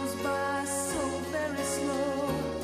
goes by so very slow.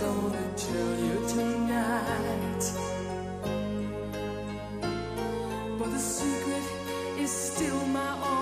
gonna tell you tonight. But the secret is still my own.